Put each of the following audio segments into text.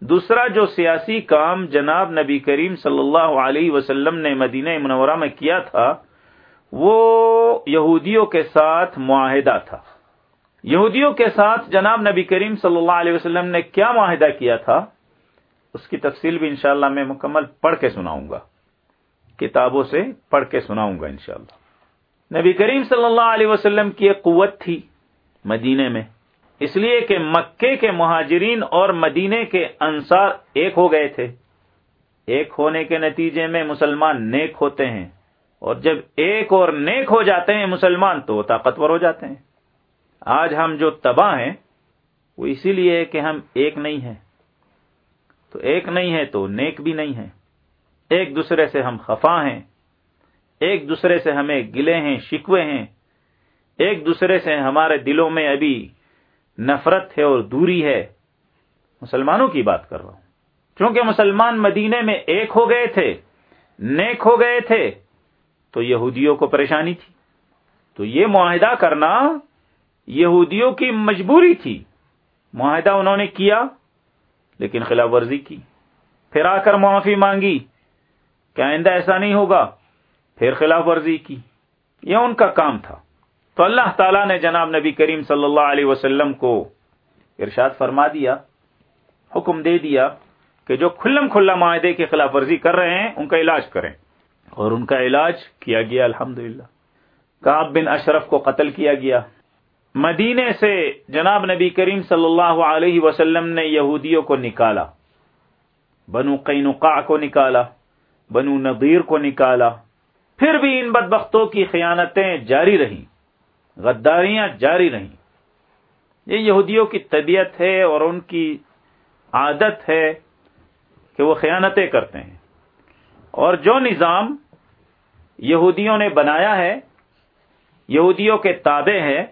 دوسرا جو سیاسی کام جناب نبی کریم صلی اللہ علیہ وسلم نے مدینہ منورہ میں کیا تھا، وہ یہودیوں کے ساتھ معاہدہ تھا۔ یہودیوں کے ساتھ جناب نبی کریم صلی اللہ علیہ وسلم نے کیا معاہدہ کیا تھا؟ اس کی تفصیل بھی انشاءاللہ میں مکمل پڑھ کے سناؤں گا۔ کتابوں سے پڑھ کے سناؤں گا انشاءاللہ۔ نبی کریم صلی اللہ علیہ وسلم کی ایک قوت تھی مدینے میں۔ اس لیے کہ مکے کے مہاجرین اور مدینے کے انصار ایک ہو گئے تھے۔ ایک ہونے کے نتیجے میں مسلمان نیک ہوتے ہیں۔ اور جب ایک اور نیک ہو جاتے ہیں مسلمان تو وہ طاقتور ہو جاتے ہیں۔ آج ہم جو تباہ ہیں، وہ اسی لیے کہ ہم ایک نہیں ہیں۔ تو ایک نہیں ہے تو نیک بھی نہیں ہے ایک دوسرے سے ہم خفا ہیں۔ ایک دوسرے سے ہمیں گلے ہیں، شکوے ہیں۔ ایک دوسرے سے ہمارے دلوں میں ابھی نفرت ہے اور دوری ہے، مسلمانوں کی بات کر رہا ہوں۔ کیونکہ مسلمان مدینے میں ایک ہو گئے تھے، نیک ہو گئے تھے، تو یہودیوں کو پریشانی تھی۔ تو یہ معاہدہ کرنا یہودیوں کی مجبوری تھی۔ معاہدہ انہوں نے کیا، لیکن خلاف ورزی کی۔ پھر آ کر معافی مانگی، کہ آئندہ ایسا نہیں ہوگا، پھر خلاف ورزی کی۔ یہ ان کا کام تھا۔ تو اللہ تعالیٰ نے جناب نبی کریم صلی اللہ علیہ وسلم کو ارشاد فرما دیا، حکم دے دیا کہ جو کھلم کھلا معاہدے کی خلاف ورزی کر رہے ہیں، ان کا علاج کریں۔ اور ان کا علاج کیا گیا الحمد للہ بن اشرف کو قتل کیا گیا۔ مدینے سے جناب نبی کریم صلی اللہ علیہ وسلم نے یہودیوں کو نکالا، بنو قینقاع کو نکالا، بنو نذیر کو نکالا۔ پھر بھی ان بدبختوں کی خیانتیں جاری رہیں۔ غداریاں جاری رہیں۔ یہ یہودیوں کی طبیعت ہے اور ان کی عادت ہے کہ وہ خیانتیں کرتے ہیں۔ اور جو نظام یہودیوں نے بنایا ہے، یہودیوں کے تابع ہے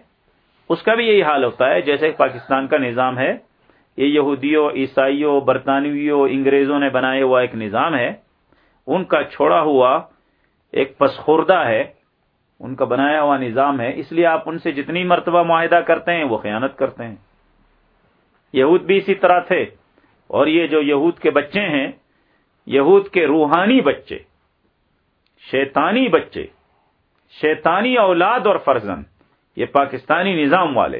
اس کا بھی یہی حال ہوتا ہے۔ جیسے پاکستان کا نظام ہے، یہ یہودیوں، عیسائیوں، برطانویوں، انگریزوں نے بنایا ہوا ایک نظام ہے۔ ان کا چھوڑا ہوا ایک پسخوردہ ہے۔ ان کا بنایا ہوا نظام ہے، اس لیے آپ ان سے جتنی مرتبہ معاہدہ کرتے ہیں، وہ خیانت کرتے ہیں۔ یہود بھی اسی طرح تھے۔ اور یہ جو یہود کے بچے ہیں، یہود کے روحانی بچے، شیطانی بچے، شیطانی اولاد اور فرزن یہ پاکستانی نظام والے،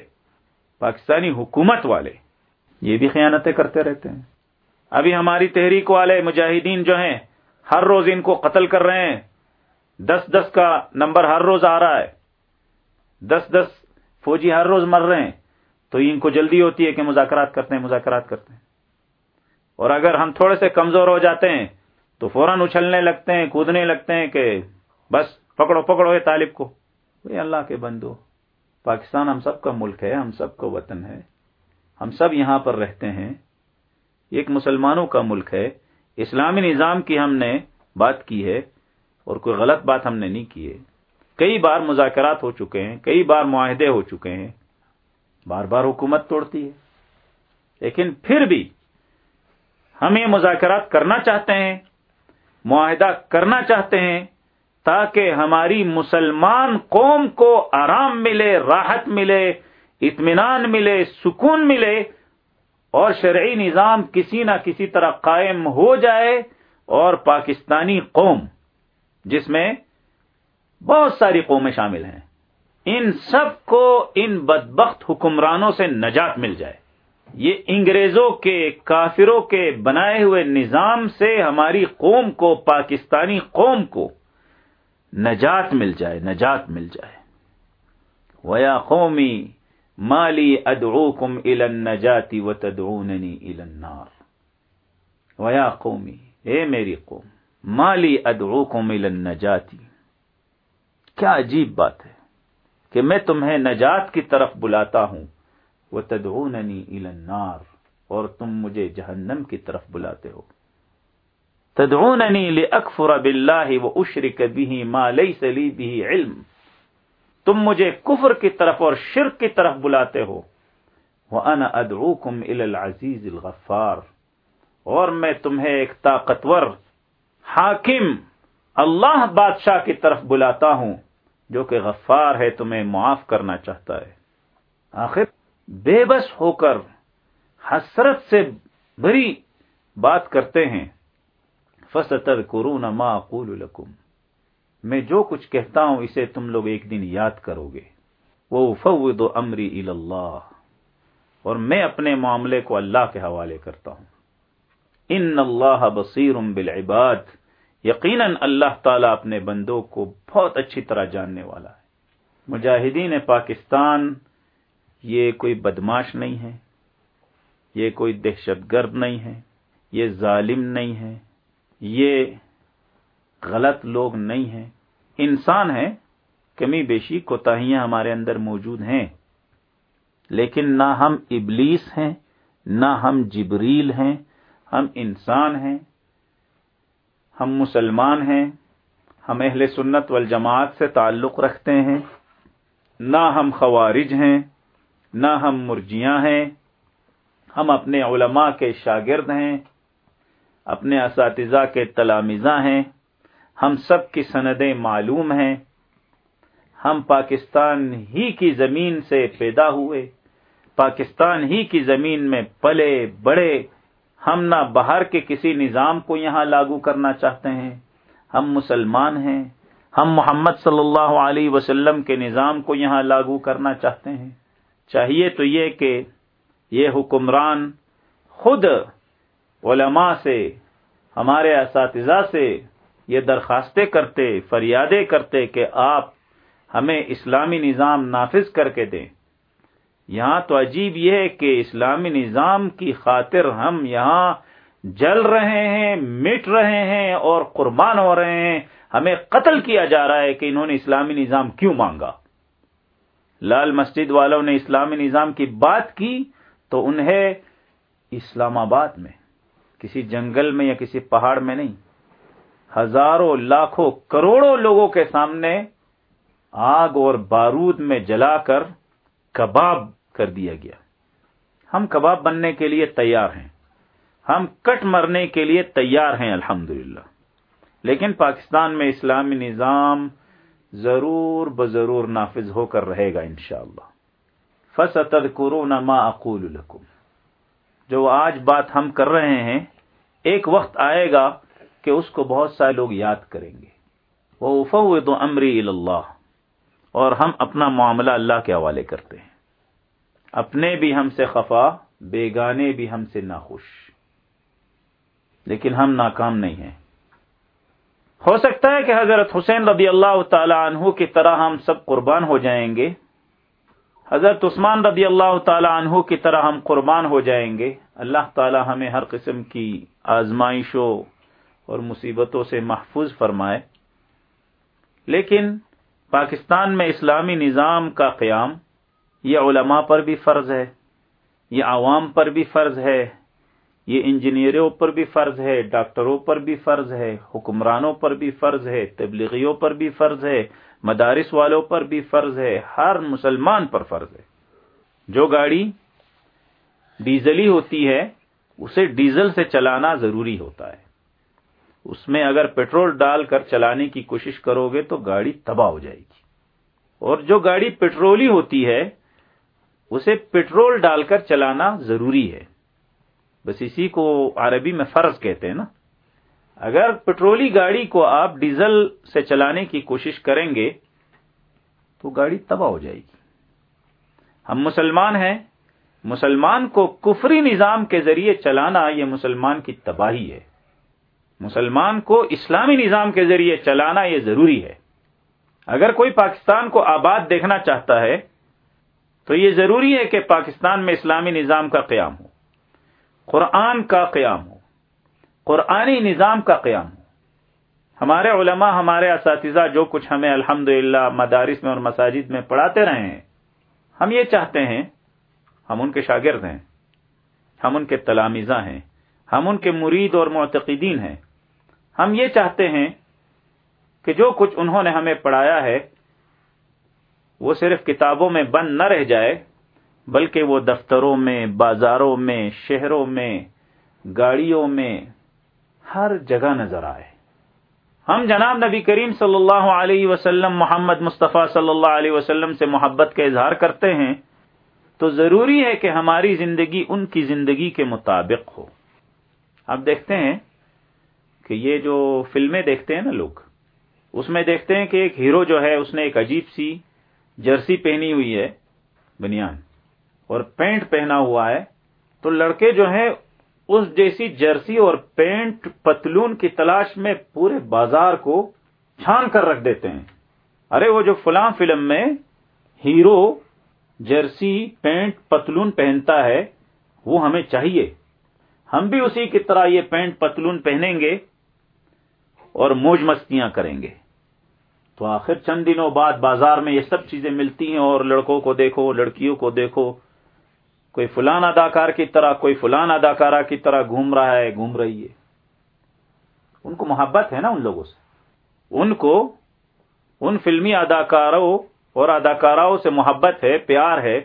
پاکستانی حکومت والے، یہ بھی خیانتیں کرتے رہتے ہیں۔ ابھی ہماری تحریک والے مجاہدین جو ہیں، ہر روز ان کو قتل کر رہے ہیں۔ دس دس کا نمبر ہر روز آ رہا ہے۔ دس دس فوجی ہر روز مر رہے ہیں۔ تو ان کو جلدی ہوتی ہے کہ مذاکرات کرتے ہیں، مذاکرات کرتے ہیں۔ اور اگر ہم تھوڑے سے کمزور ہو جاتے ہیں، تو فوراً اچھلنے لگتے ہیں، کودنے لگتے ہیں کہ بس پکڑو پکڑو یہ طالب کو۔ اللہ کے بندو، پاکستان ہم سب کا ملک ہے، ہم سب کا وطن ہے۔ ہم سب یہاں پر رہتے ہیں۔ ایک مسلمانوں کا ملک ہے۔ اسلامی نظام کی ہم نے بات کی ہے۔ اور کوئی غلط بات ہم نے نہیں کی ہے۔ کئی بار مذاکرات ہو چکے ہیں، کئی بار معاہدے ہو چکے ہیں۔ بار بار حکومت توڑتی ہے۔ لیکن پھر بھی ہم یہ مذاکرات کرنا چاہتے ہیں، معاہدہ کرنا چاہتے ہیں تاکہ ہماری مسلمان قوم کو آرام ملے، راحت ملے، اطمینان ملے، سکون ملے اور شرعی نظام کسی نہ کسی طرح قائم ہو جائے اور پاکستانی قوم جس میں بہت ساری قومیں شامل ہیں۔ ان سب کو ان بدبخت حکمرانوں سے نجات مل جائے۔ یہ انگریزوں کے، کافروں کے بنائے ہوئے نظام سے ہماری قوم کو، پاکستانی قوم کو نجات مل جائے، نجات مل جائے۔ ویا قومی مالی ادعوکم الى النجاتی و تدعوننی النار۔ ویا قومی اے میری قوم مالی ادعوکم الى النجاتی کیا عجیب بات ہے کہ میں تمہیں نجات کی طرف بلاتا ہوں وہ تدعوننی الى النار، اور تم مجھے جہنم کی طرف بلاتے ہو. تدعوننی لاکفر باللہ و اشرک به ما لیس لی به علم. تم مجھے کفر کی طرف اور شرک کی طرف بلاتے ہو. وانا ادعوکم الى العزیز الغفار، اور میں تمہیں ایک طاقتور حاکم اللہ بادشاہ کی طرف بلاتا ہوں جو کہ غفار ہے تمہیں معاف کرنا چاہتا ہے۔ آخر بے بس ہو کر حسرت سے بری بات کرتے ہیں۔ فستر کرون ما اقول لکم۔ میں جو کچھ کہتا ہوں اسے تم لوگ ایک دن یاد کرو گے۔ وہ فوض امری اللہ اور میں اپنے معاملے کو اللہ کے حوالے کرتا ہوں۔ ان اللہ بصیر بالعباد۔ یقیناً اللہ تعالیٰ اپنے بندوں کو بہت اچھی طرح جاننے والا ہے۔ مجاہدین پاکستان، یہ کوئی بدماش نہیں ہے۔ یہ کوئی دہشت گرد نہیں ہے۔ یہ ظالم نہیں ہے۔ یہ غلط لوگ نہیں ہیں۔ انسان ہے کمی بیشی، کوتاہیاں ہمارے اندر موجود ہیں۔ لیکن نہ ہم ابلیس ہیں، نہ ہم جبریل ہیں۔ ہم انسان ہیں، ہم مسلمان ہیں، ہم اہل سنت والجماعت سے تعلق رکھتے ہیں، نہ ہم خوارج ہیں، نہ ہم مرجیاں ہیں، ہم اپنے علماء کے شاگرد ہیں، اپنے اساتذہ کے تلامزہ ہیں، ہم سب کی سندیں معلوم ہیں، ہم پاکستان ہی کی زمین سے پیدا ہوئے، پاکستان ہی کی زمین میں پلے بڑے ہم نہ باہر کے کسی نظام کو یہاں لاگو کرنا چاہتے ہیں۔ ہم مسلمان ہیں۔ ہم محمد صلی اللہ علیہ وسلم کے نظام کو یہاں لاگو کرنا چاہتے ہیں۔ چاہیے تو یہ کہ یہ حکمران خود علماء سے، ہمارے اساتذہ سے یہ درخواستیں کرتے، فریادیں کرتے کہ آپ ہمیں اسلامی نظام نافذ کر کے دیں۔ یہاں تو عجیب یہ ہے کہ اسلامی نظام کی خاطر ہم یہاں جل رہے ہیں، مٹ رہے ہیں اور قربان ہو رہے ہیں۔ ہمیں قتل کیا جا رہا ہے کہ انہوں نے اسلامی نظام کیوں مانگا۔ لال مسجد والوں نے اسلامی نظام کی بات کی تو انہیں اسلام آباد میں، کسی جنگل میں یا کسی پہاڑ میں نہیں، ہزاروں، لاکھوں، کروڑوں لوگوں کے سامنے آگ اور بارود میں جلا کر کباب کر دیا گیا۔ ہم کباب بننے کے لیے تیار ہیں۔ ہم کٹ مرنے کے لیے تیار ہیں الحمد لیکن پاکستان میں اسلامی نظام ضرور بضرور نافذ ہو کر رہے گا انشاءاللہ۔ فستد کرو نما اقول جو آج بات ہم کر رہے ہیں، ایک وقت آئے گا کہ اس کو بہت سارے لوگ یاد کریں گے۔ وہ افو امری اللہ اور ہم اپنا معاملہ اللہ کے حوالے کرتے ہیں۔ اپنے بھی ہم سے خفا، بیگانے بھی ہم سے ناخوش۔ لیکن ہم ناکام نہیں ہیں۔ ہو سکتا ہے کہ حضرت حسین رضی اللہ تعالی عنہ کی طرح ہم سب قربان ہو جائیں گے۔ حضرت عثمان رضی اللہ تعالی عنہ کی طرح ہم قربان ہو جائیں گے۔ اللہ تعالی ہمیں ہر قسم کی آزمائشوں اور مصیبتوں سے محفوظ فرمائے۔ لیکن پاکستان میں اسلامی نظام کا قیام یہ علماء پر بھی فرض ہے، یہ عوام پر بھی فرض ہے، یہ انجینئروں پر بھی فرض ہے، ڈاکٹروں پر بھی فرض ہے، حکمرانوں پر بھی فرض ہے، تبلیغیوں پر بھی فرض ہے، مدارس والوں پر بھی فرض ہے، ہر مسلمان پر فرض ہے۔ جو گاڑی ڈیزلی ہوتی ہے، اسے ڈیزل سے چلانا ضروری ہوتا ہے۔ اس میں اگر پیٹرول ڈال کر چلانے کی کوشش کرو گے تو گاڑی تباہ ہو جائے گی۔ اور جو گاڑی پیٹرولی ہوتی ہے اسے پیٹرول ڈال کر چلانا ضروری ہے۔ بس اسی کو عربی میں فرض کہتے ہیں نا۔ اگر پیٹرولی گاڑی کو آپ ڈیزل سے چلانے کی کوشش کریں گے، تو گاڑی تباہ ہو جائے گی۔ ہم مسلمان ہیں، مسلمان کو کفری نظام کے ذریعے چلانا یہ مسلمان کی تباہی ہے۔ مسلمان کو اسلامی نظام کے ذریعے چلانا یہ ضروری ہے۔ اگر کوئی پاکستان کو آباد دیکھنا چاہتا ہے تو یہ ضروری ہے کہ پاکستان میں اسلامی نظام کا قیام ہو، قرآن کا قیام ہو، قرآنی نظام کا قیام ہو۔ ہمارے علماء، ہمارے اساتذہ جو کچھ ہمیں الحمد مدارس میں اور مساجد میں پڑھاتے رہے ہیں، ہم یہ چاہتے ہیں، ہم ان کے شاگرد ہیں، ہم ان کے تلامیزہ ہیں، ہم ان کے مرید اور معتقدین ہیں۔ ہم یہ چاہتے ہیں کہ جو کچھ انہوں نے ہمیں پڑھایا ہے وہ صرف کتابوں میں بند نہ رہ جائے، بلکہ وہ دفتروں میں، بازاروں میں، شہروں میں، گاڑیوں میں ہر جگہ نظر آئے۔ ہم جناب نبی کریم صلی اللہ علیہ وسلم، محمد مصطفیٰ صلی اللہ علیہ وسلم سے محبت کا اظہار کرتے ہیں، تو ضروری ہے کہ ہماری زندگی ان کی زندگی کے مطابق ہو۔ آپ دیکھتے ہیں کہ یہ جو فلمیں دیکھتے ہیں نا لوگ، اس میں دیکھتے ہیں کہ ایک ہیرو جو ہے، اس نے ایک عجیب سی جرسی پہنی ہوئی ہے بنیان اور پینٹ پہنا ہوا ہے تو لڑکے جو ہیں اس جیسی جرسی اور پینٹ پتلون کی تلاش میں پورے بازار کو چھان کر رکھ دیتے ہیں۔ ارے وہ جو فلاں فلم میں ہیرو جرسی پینٹ پتلون پہنتا ہے، وہ ہمیں چاہیے۔ ہم بھی اسی کی طرح یہ پینٹ پتلون پہنیں گے اور موج مستیاں کریں گے۔ تو آخر چند دنوں بعد بازار میں یہ سب چیزیں ملتی ہیں اور لڑکوں کو دیکھو، لڑکیوں کو دیکھو۔ کوئی فلان اداکار کی طرح، کوئی فلان اداکارہ کی طرح گھوم رہا ہے، گھوم رہی ہے۔ ان کو محبت ہے نا ان لوگوں سے۔ ان کو، ان فلمی اداکاروں اور اداکاراؤں سے محبت ہے، پیار ہے۔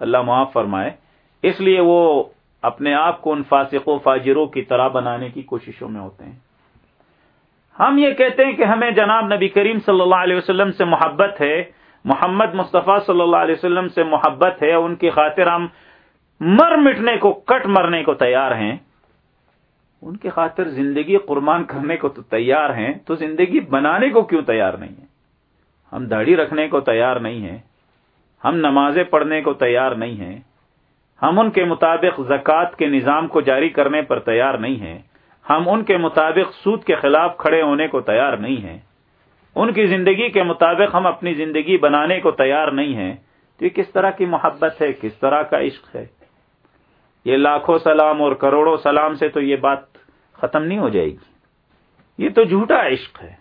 اللہ معاف فرمائے۔ اس لیے وہ اپنے آپ کو ان فاسق و فاجروں کی طرح بنانے کی کوششوں میں ہوتے ہیں۔ ہم یہ کہتے ہیں کہ ہمیں جناب نبی کریم صلی اللہ علیہ وسلم سے محبت ہے، محمد مصطفیٰ صلی اللہ علیہ وسلم سے محبت ہے ان کی خاطر ہم مر مٹنے کو، کٹ مرنے کو تیار ہیں۔ ان کی خاطر زندگی قربان کرنے کو تو تیار ہیں، تو زندگی بنانے کو کیوں تیار نہیں ہے ہم داڑھی رکھنے کو تیار نہیں ہیں، ہم نمازیں پڑھنے کو تیار نہیں ہیں۔ ہم ان کے مطابق زکوٰۃ کے نظام کو جاری کرنے پر تیار نہیں ہیں۔ ہم ان کے مطابق سود کے خلاف کھڑے ہونے کو تیار نہیں ہیں۔ ان کی زندگی کے مطابق ہم اپنی زندگی بنانے کو تیار نہیں ہیں۔ تو یہ کس طرح کی محبت ہے؟ کس طرح کا عشق ہے؟ یہ لاکھوں سلام اور کروڑوں سلام سے تو یہ بات ختم نہیں ہو جائے گی۔ یہ تو جھوٹا عشق ہے۔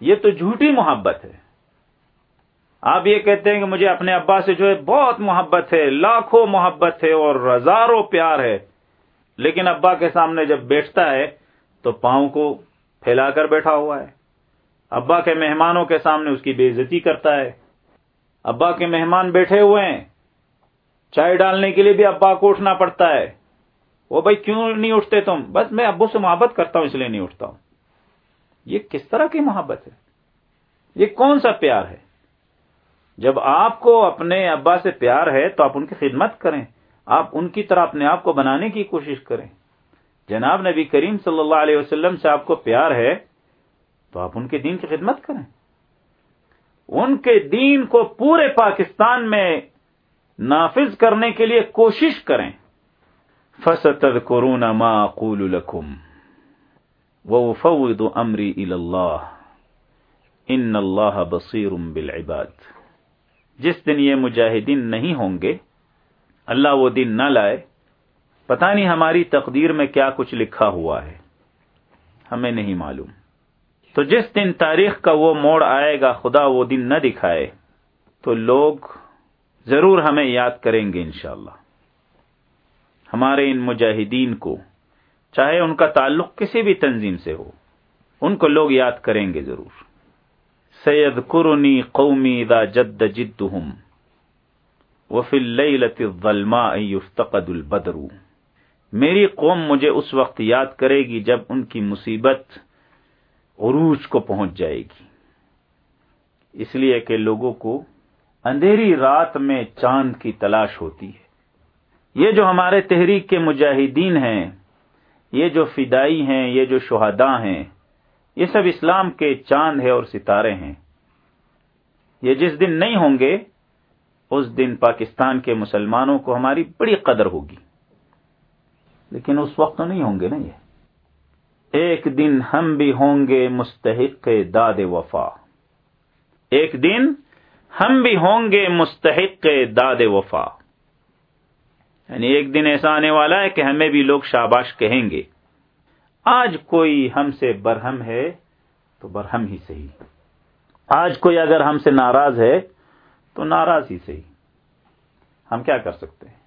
یہ تو جھوٹی محبت ہے۔ آپ یہ کہتے ہیں کہ مجھے اپنے ابا سے جو ہے بہت محبت ہے، لاکھوں محبت ہے اور ہزاروں پیار ہے۔ لیکن ابا کے سامنے جب بیٹھتا ہے تو پاؤں کو پھیلا کر بیٹھا ہوا ہے۔ ابا کے مہمانوں کے سامنے اس کی بے عزتی کرتا ہے۔ ابا کے مہمان بیٹھے ہوئے ہیں۔ چائے ڈالنے کے لیے بھی ابا کو اٹھنا پڑتا ہے۔ وہ بھائی کیوں نہیں اٹھتے تم؟ بس میں ابو سے محبت کرتا ہوں اس لیے نہیں اٹھتا ہوں۔ یہ کس طرح کی محبت ہے؟ یہ کون سا پیار ہے؟ جب آپ کو اپنے ابا سے پیار ہے تو آپ ان کی خدمت کریں۔ آپ ان کی طرح اپنے آپ کو بنانے کی کوشش کریں۔ جناب نبی کریم صلی اللہ علیہ وسلم سے آپ کو پیار ہے، تو آپ ان کے دین کی خدمت کریں۔ ان کے دین کو پورے پاکستان میں نافذ کرنے کے لیے کوشش کریں۔ فصل قرون معقول القم و فوید امری اللہ ان اللہ بصیر بالعباد۔ جس دن یہ مجاہدین نہیں ہوں گے اللہ وہ دن نہ لائے۔ پتہ نہیں ہماری تقدیر میں کیا کچھ لکھا ہوا ہے۔ ہمیں نہیں معلوم۔ تو جس دن تاریخ کا وہ موڑ آئے گا، خدا وہ دن نہ دکھائے۔ تو لوگ ضرور ہمیں یاد کریں گے انشاءاللہ۔ ہمارے ان مجاہدین کو، چاہے ان کا تعلق کسی بھی تنظیم سے ہو، ان کو لوگ یاد کریں گے ضرور۔ سید قرنی قومی دا جد جد ہوں وفل یفتقد البدرو میری قوم مجھے اس وقت یاد کرے گی جب ان کی مصیبت عروج کو پہنچ جائے گی۔ اس لیے کہ لوگوں کو اندھیری رات میں چاند کی تلاش ہوتی ہے۔ یہ جو ہمارے تحریک کے مجاہدین ہیں، یہ جو فدائی ہیں، یہ جو شہداء ہیں، یہ سب اسلام کے چاند ہے اور ستارے ہیں۔ یہ جس دن نہیں ہوں گے اس دن پاکستان کے مسلمانوں کو ہماری بڑی قدر ہوگی۔ لیکن اس وقت تو نہیں ہوں گے نا یہ۔ ایک دن ہم بھی ہوں گے مستحق داد وفا۔ ایک دن ہم بھی ہوں گے مستحق داد وفا۔ یعنی ایک دن ایسا آنے والا ہے کہ ہمیں بھی لوگ شاباش کہیں گے۔ آج کوئی ہم سے برہم ہے تو برہم ہی صحیح۔ آج کوئی اگر ہم سے ناراض ہے تو ناراضی سے ہی۔ ہم کیا کر سکتے ہیں؟